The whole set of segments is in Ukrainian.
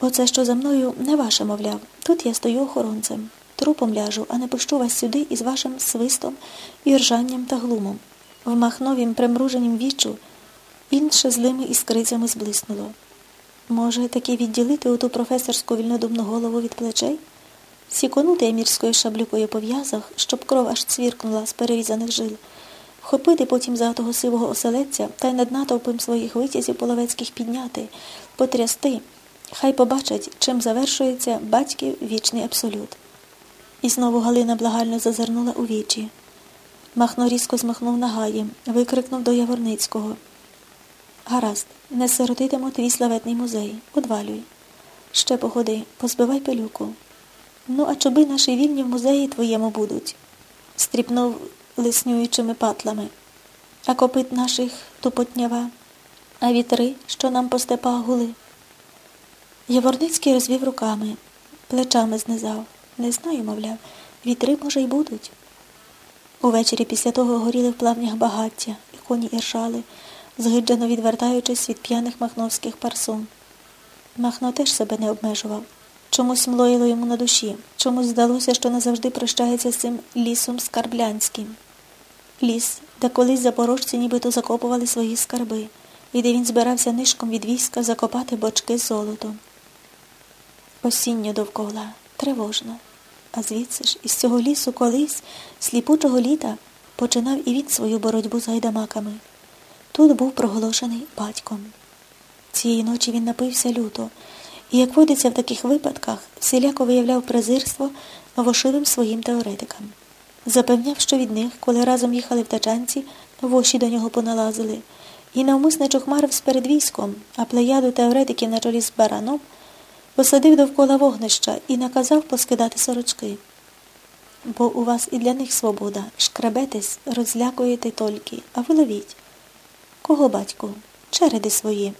Оце, що за мною, не ваше, мовляв. Тут я стою охоронцем. Трупом ляжу, а не пущу вас сюди із вашим свистом і ржанням та глумом. В махновім примруженім вічу інше злими іскрицями зблиснуло. Може, таки відділити оту професорську вільнодумну голову від плечей? Сіконути емірською шаблюкою по в'язах, щоб кров аж цвіркнула з перерізаних жил, вхопити потім за того сивого оселедця та й над натовпом своїх витязів половецьких підняти, потрясти, хай побачать, чим завершується батьків вічний абсолют. І знову Галина благально зазирнула у вічі. Махно різко змахнув нагаєм, викрикнув до Яворницького. Гаразд, не сиротитиму твій славетний музей. Одвалюй. Ще походи, позбивай пилюку. Ну, а чоби наші вільні в музеї твоєму будуть, стріпнув лиснюючими патлами. А копит наших тупотнява, а вітри, що нам по степах гули. Яворницький розвів руками, плечами знизав. Не знаю, мовляв, вітри, може, й будуть. Увечері після того горіли в плавнях багаття, і коні іршали, згиджено відвертаючись від п'яних махновських парсун. Махно теж себе не обмежував. Чомусь млоїло йому на душі, чомусь здалося, що назавжди прощається з цим лісом скарблянським. Ліс, де колись запорожці нібито закопували свої скарби, і де він збирався нишком від війська закопати бочки золотом. Осінньо довкола, тривожно. А звідси ж, із цього лісу колись, сліпучого літа, починав і він свою боротьбу з гайдамаками. Тут був проголошений батьком. Цієї ночі він напився люто, і, як водиться в таких випадках, всіляко виявляв презирство новошивим своїм теоретикам. Запевняв, що від них, коли разом їхали в тачанці, воші до нього поналазили, і навмисне чухмарив з перед військом, а плеяду теоретиків на чолі з бараном посадив довкола вогнища і наказав поскидати сорочки. Бо у вас і для них свобода. Шкрабетесь, розлякуєте тільки, а ви ловіть. Кого, батьку? Череди свої.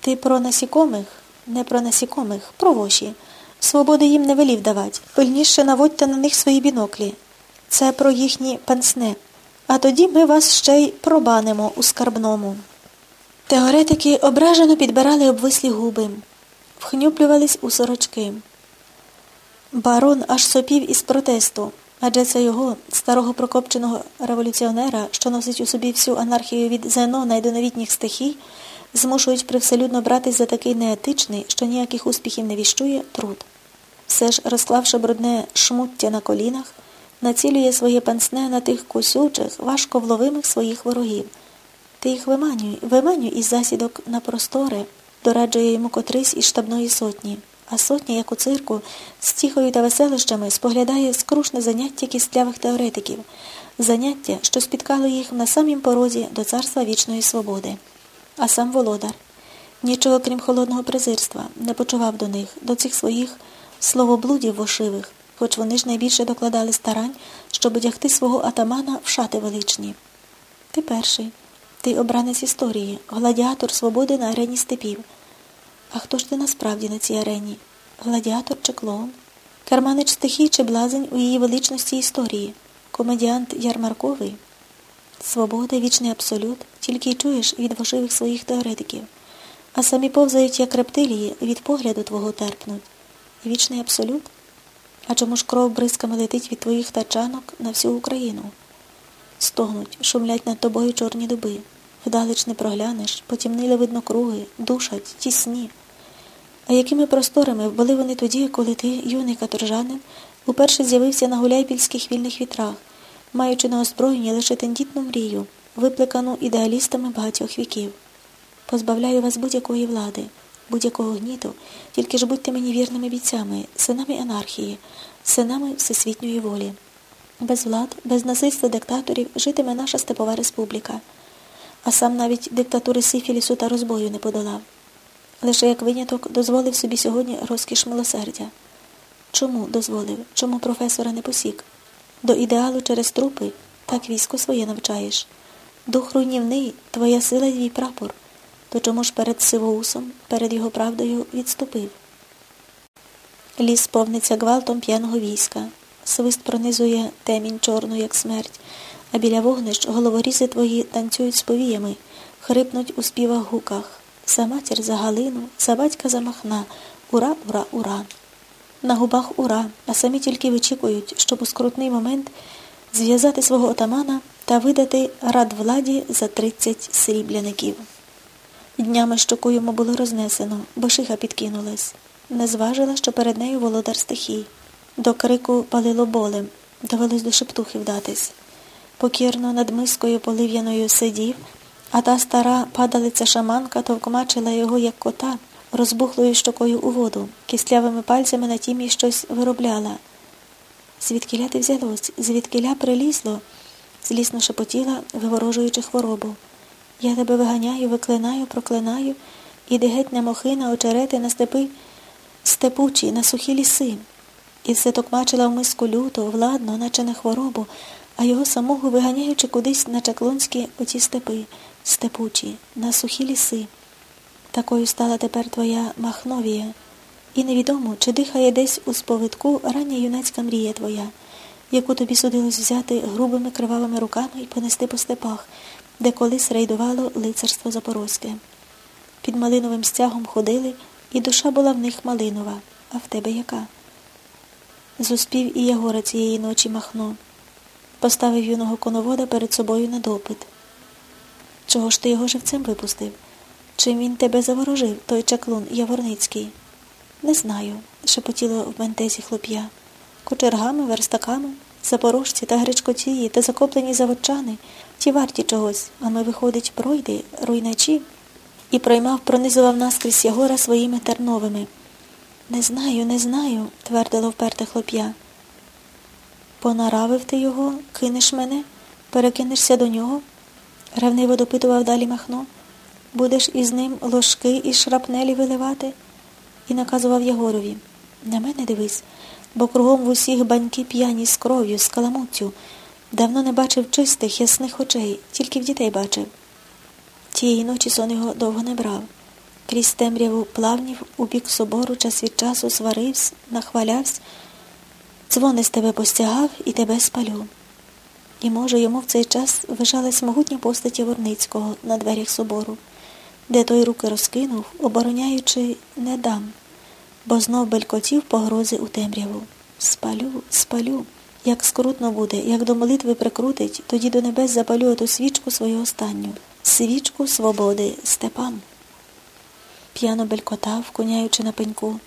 Ти про насікомих, не про насікомих, про воші. Свободи їм не велів давать. Пильніше наводьте на них свої біноклі. Це про їхні пансне. А тоді ми вас ще й пробанимо у скарбному. Теоретики ображено підбирали обвислі губи, вхнюплювались у сорочки. Барон аж сопів із протесту, адже це його, старого прокопченого революціонера, що носить у собі всю анархію від Зенона й стихій, змушують привселюдно братись за такий неетичний, що ніяких успіхів не віщує, труд. Все ж, розклавши брудне шмуття на колінах, націлює своє пансне на тих кусючих, важко вловимих своїх ворогів. Ти їх виманюй, виманюй із засідок на простори, дораджує йому котрись із штабної сотні, а сотня, як у цирку, з тіхою та веселищами споглядає скрушне заняття кістлявих теоретиків, заняття, що спіткало їх на самім порозі до царства вічної свободи. А сам володар нічого крім холодного презирства не почував до них, до цих своїх словоблудів вошивих, хоч вони ж найбільше докладали старань, щоб одягти свого атамана в шати величні. Ти перший, ти обранець історії, гладіатор свободи на арені степів. А хто ж ти насправді на цій арені? Гладіатор чи клоун? Карманич стихій чи блазень у її величності історії, комедіант ярмарковий. Свобода, вічний абсолют, тільки й чуєш від вошивих своїх теоретиків, а самі повзають, як рептилії, від погляду твого терпнуть. Вічний абсолют? А чому ж кров бризками летить від твоїх тачанок на всю Україну? Стогнуть, шумлять над тобою чорні дуби. Вдалеч не проглянеш, потімнили видно круги, душать, тісні. А якими просторами були вони тоді, коли ти, юний каторжанин, уперше з'явився на гуляйпільських вільних вітрах, маючи на озброєнні лише тендітну мрію, виплекану ідеалістами багатьох віків. Позбавляю вас будь-якої влади, будь-якого гніту, тільки ж будьте мені вірними бійцями, синами анархії, синами всесвітньої волі. Без влад, без насильства диктаторів житиме наша степова республіка, а сам навіть диктатури сифілісу та розбою не подолав. Лише як виняток дозволив собі сьогодні розкіш милосердя. Чому дозволив? Чому професора не посік? До ідеалу через трупи так військо своє навчаєш. Дух руйнівний, твоя сила твій прапор. То чому ж перед сивоусом, перед його правдою відступив? Ліс повниться гвалтом п'яного війська, свист пронизує темінь чорну, як смерть, а біля вогнищ головорізи твої танцюють з повіями, хрипнуть у співах гуках. За матір за Галину, за батька за Махна. Ура, ура, ура. На губах ура, а самі тільки вичікують, щоб у скрутний момент зв'язати свого отамана та видати рад владі за тридцять срібляників. Днями щоку йому було рознесено, бо шиха підкинулась. Не зважила, що перед нею володар стихій. До крику палило болем, довелось до шептухи вдатись. Покірно над мискою полив'яною сидів, а та стара падалиця шаманка товкмачила його, як кота, розбухлою щокою у воду, кислявими пальцями на тімі щось виробляла. Звідкиля ти взялось, звідкиля прилізло, злісно шепотіла, виворожуючи хворобу. Я тебе виганяю, виклинаю, проклинаю, іди геть на мохи, на очерети, на степи, степучі, на сухі ліси. І все токмачила в миску люто, владно, наче на хворобу, а його самого виганяючи кудись на чаклунські оті степи, степучі, на сухі ліси. Такою стала тепер твоя Махновія, і невідомо, чи дихає десь у сповитку рання юнацька мрія твоя, яку тобі судилось взяти грубими кривавими руками і понести по степах, де колись рейдувало лицарство Запорозьке. Під малиновим стягом ходили, і душа була в них малинова, а в тебе яка? Зуспів і Ягора цієї ночі Махно, поставив юного коновода перед собою на допит. Чого ж ти його живцем випустив? Чим він тебе заворожив, той чаклун Яворницький? Не знаю, шепотіло в бентезі хлоп'я. Кочергами, верстаками, запорожці та гречкотії та закоплені заводчани, ті варті чогось, а ми, виходить, пройди, руйначі, і проймав, пронизував наскрізь Ягора своїми терновими. Не знаю, не знаю, твердило вперте хлоп'я. Понаравив ти його, кинеш мене, перекинешся до нього? Ревниво допитував далі Махно. Будеш із ним ложки і шрапнелі виливати? І наказував Ягорові. На мене дивись, бо кругом в усіх баньки п'яні з кров'ю, з каламуттю. Давно не бачив чистих, ясних очей, тільки в дітей бачив. Тієї ночі сон його довго не брав. Крізь темряву плавнів у бік собору час від часу сварився, нахвалявся, дзвони з тебе постягав і тебе спалю. І, може, йому в цей час вижалась могутня постать Яворницького на дверях собору, де той руки розкинув, обороняючи не дам, бо знов белькотів погрози у темряву. Спалю, спалю. Як скрутно буде, як до молитви прикрутить, тоді до небес запалю оту свічку свою останню, свічку свободи Степан. П'яно белькотав, коняючи на пеньку,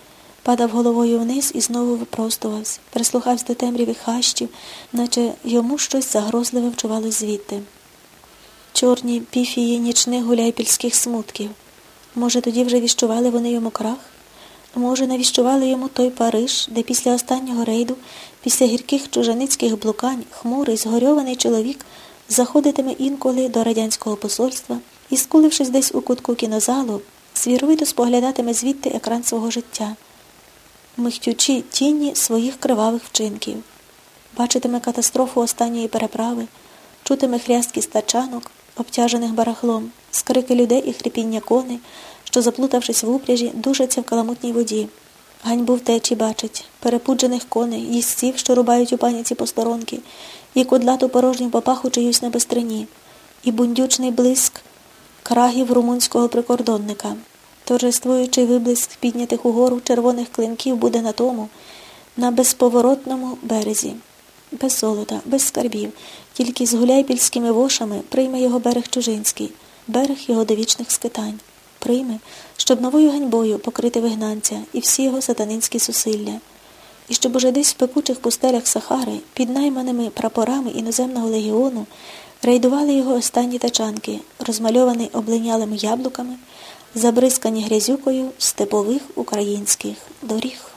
падав головою вниз і знову випростувався, прислухався до темряви хащів, наче йому щось загрозливе вчувалось звідти. Чорні піфії нічних гуляйпільських смутків. Може, тоді вже віщували вони йому крах? Може, навіщували йому той Париж, де після останнього рейду, після гірких чужаницьких блукань, хмурий, згорьований чоловік заходитиме інколи до радянського посольства і, скулившись десь у кутку кінозалу, свіровито споглядатиме звідти екран свого життя, михтючи тіні своїх кривавих вчинків, бачитиме катастрофу останньої переправи, чутиме хрястки стачанок, обтяжених барахлом, скрики людей і хрипіння коней, що, заплутавшись в упряжі, душаться в каламутній воді. Ганьбу втечі бачить, перепуджених коней, їстців, що рубають у паніці посторонки, і кудлату порожню попаху чиюсь на бистрині, і бундючний блиск крагів румунського прикордонника. Торжествуючий виблиск піднятих угору червоних клинків буде на тому, на безповоротному березі, без золота, без скарбів, тільки з гуляйпільськими вошами прийме його берег чужинський, берег його довічних скитань, прийме, щоб новою ганьбою покрити вигнанця і всі його сатанинські зусилля, і щоб уже десь в пекучих пустелях Сахари під найманими прапорами іноземного легіону рейдували його останні тачанки, розмальовані облинялими яблуками, забризкані грязюкою степових українських доріг.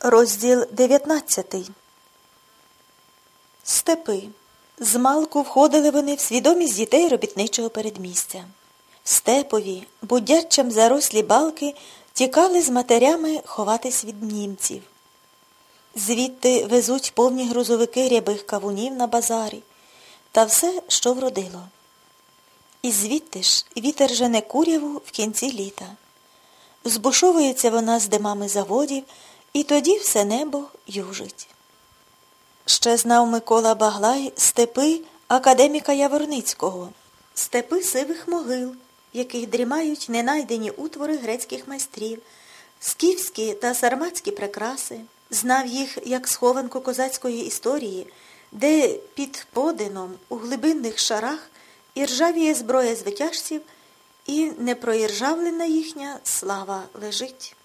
Розділ 19 Степи. Змалку входили вони в свідомість дітей робітничого передмістя. Степові, будячим зарослі балки тікали з матерями ховатись від німців. Звідти везуть повні грузовики рябих кавунів на базарі та все, що вродило. І звідти ж вітер жене куряву в кінці літа. Збушовується вона з димами заводів, і тоді все небо южить. Ще знав Микола Баглай степи академіка Яворницького. степи сивих могил, яких дрімають ненайдені утвори грецьких майстрів, скіфські та сарматські прикраси, знав їх як схованку козацької історії, де під подином у глибинних шарах іржавіє зброя звитяжців і непроіржавлена їхня слава лежить.